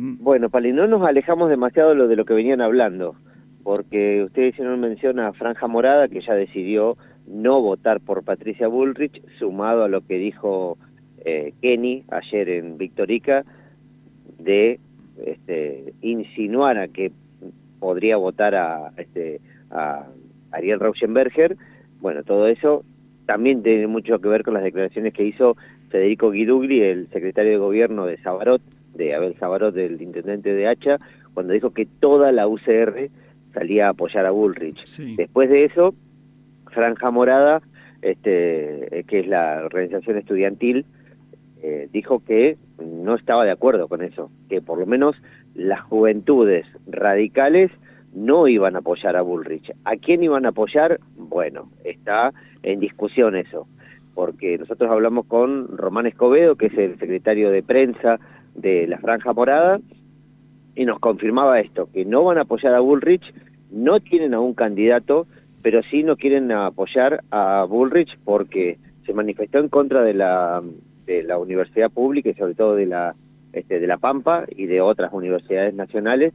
Mm. Bueno, Pali, no nos alejamos demasiado de lo que venían hablando, porque ustedes hicieron mención a Franja Morada, que ya decidió no votar por Patricia Bullrich, sumado a lo que dijo eh, Kenny ayer en Victorica, de este, insinuar a que podría votar a, este, a Ariel Rauschenberger. Bueno, todo eso también tiene mucho que ver con las declaraciones que hizo Federico Guidugli, el secretario de gobierno de Sabarot, de Abel Sabarot, del intendente de Hacha, cuando dijo que toda la UCR salía a apoyar a Bullrich. Después de eso, Franja Morada, este, que es la organización estudiantil, eh, dijo que no estaba de acuerdo con eso, que por lo menos las juventudes radicales no iban a apoyar a Bullrich. ¿A quién iban a apoyar? Bueno, está en discusión eso, porque nosotros hablamos con Román Escobedo, que es el secretario de prensa de la Franja Morada, y nos confirmaba esto, que no van a apoyar a Bullrich, no tienen a un candidato, pero sí no quieren apoyar a Bullrich porque se manifestó en contra de la, de la universidad pública y sobre todo de la, este, de la Pampa y de otras universidades nacionales,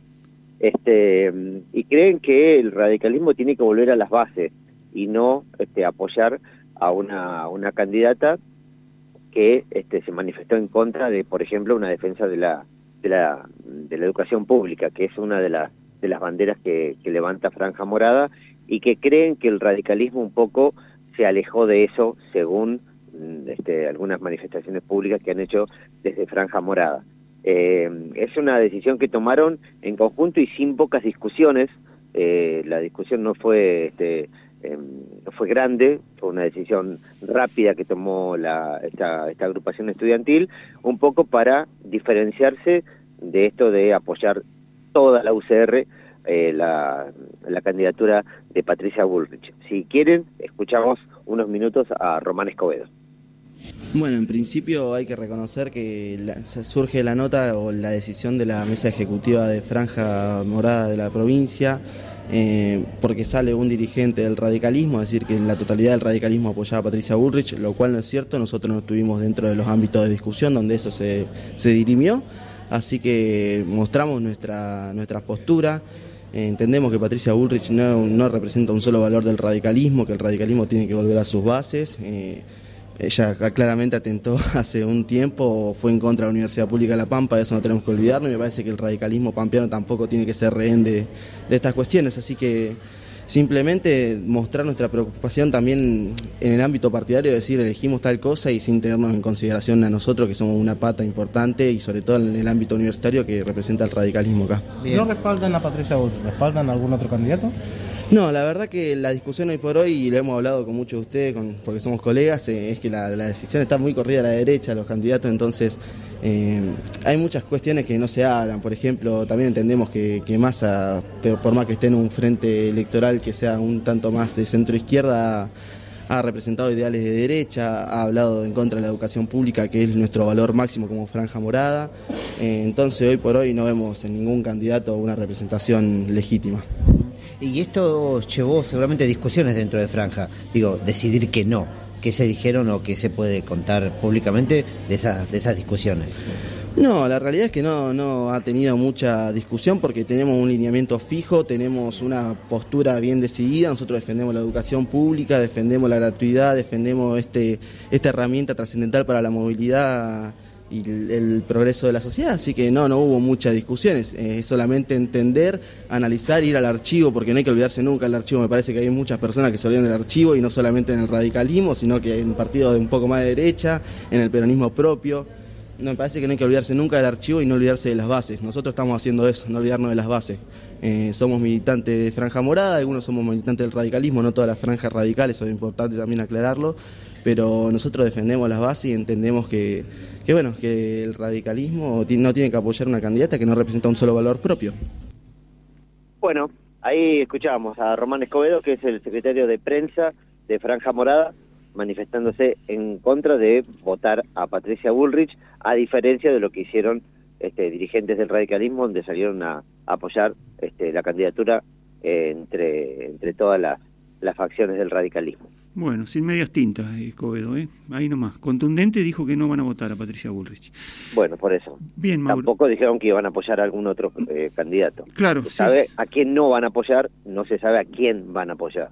este, y creen que el radicalismo tiene que volver a las bases y no este, apoyar a una, una candidata que este, se manifestó en contra de, por ejemplo, una defensa de la, de la, de la educación pública, que es una de, las de las banderas que, que levanta Franja Morada y que creen que el radicalismo un poco se alejó de eso según mm, este, algunas manifestaciones públicas que han hecho desde Franja Morada. Eh, es una decisión que tomaron en conjunto y sin pocas discusiones. Eh, la discusión no fue este, eh, fue grande, fue una decisión rápida que tomó la, esta, esta agrupación estudiantil, un poco para diferenciarse de esto de apoyar toda la UCR eh, la, la, candidatura de Patricia Bullrich. Si quieren, escuchamos unos minutos a Román Escobedo. Bueno, en principio hay que reconocer que surge la nota o la decisión de la mesa ejecutiva de Franja Morada de la provincia, eh, porque sale un dirigente del radicalismo, es decir, que la totalidad del radicalismo apoyaba a Patricia Bullrich, lo cual no es cierto, nosotros no estuvimos dentro de los ámbitos de discusión donde eso se, se dirimió, así que mostramos nuestra, nuestra postura. Eh, entendemos que Patricia Bullrich no, no, representa un solo valor del radicalismo, que el radicalismo tiene que volver a sus bases. Eh, ella claramente atentó hace un tiempo, fue en contra de la Universidad Pública de La Pampa, de eso no tenemos que olvidarnos, y me parece que el radicalismo pampeano tampoco tiene que ser rehén de, estas cuestiones, así que simplemente mostrar nuestra preocupación también en el ámbito partidario, decir elegimos tal cosa y sin tenernos en consideración a nosotros que somos una pata importante y sobre todo en el ámbito universitario que representa el radicalismo acá. ¿No respaldan a Patricia Bush? ¿Respaldan a algún otro candidato? No, la verdad que la discusión hoy por hoy, y lo hemos hablado con muchos de ustedes, porque somos colegas, eh, es que la, decisión está muy corrida a la derecha, los candidatos, entonces eh, hay muchas cuestiones que no se hablan. Por ejemplo, también entendemos que, que Massa, por más que esté en un frente electoral que sea un tanto más de centro izquierda, ha representado ideales de derecha, ha hablado en contra de la educación pública, que es nuestro valor máximo como franja morada. Eh, entonces, hoy por hoy no vemos en ningún candidato una representación legítima. Y esto llevó seguramente discusiones dentro de Franja. Digo, decidir que no. ¿Qué se dijeron o qué se puede contar públicamente de esas, de esas discusiones? No, la realidad es que no, no ha tenido mucha discusión porque tenemos un lineamiento fijo, tenemos una postura bien decidida, nosotros defendemos la educación pública, defendemos la gratuidad, defendemos este, esta herramienta trascendental para la movilidad y el, progreso de la sociedad, así que no, no hubo muchas discusiones, eh, es solamente entender, analizar, ir al archivo, porque no hay que olvidarse nunca del archivo, me parece que hay muchas personas que se olvidan del archivo y no solamente en el radicalismo, sino que en partidos de un poco más de derecha, en el peronismo propio, no, me parece que no hay que olvidarse nunca del archivo y no olvidarse de las bases, nosotros estamos haciendo eso, no olvidarnos de las bases. Eh, somos militantes de Franja Morada, algunos somos militantes del radicalismo, no todas las franjas radicales, eso es importante también aclararlo, pero nosotros defendemos las bases y entendemos que, que, bueno, que el radicalismo no tiene que apoyar una candidata que no representa un solo valor propio. Bueno, ahí escuchábamos a Román Escobedo, que es el secretario de prensa de Franja Morada, manifestándose en contra de votar a Patricia Bullrich, a diferencia de lo que hicieron este, dirigentes del radicalismo, donde salieron a, apoyar este, la candidatura entre, entre todas las facciones del radicalismo. Bueno, sin medias tintas, Escobedo, ¿eh? Ahí nomás. Contundente dijo que no van a votar a Patricia Bullrich. Bueno, por eso. Bien, Mauro. Tampoco dijeron que iban a apoyar a algún otro eh, candidato. Claro. Se sabe sí. a quién no van a apoyar, no se sabe a quién van a apoyar.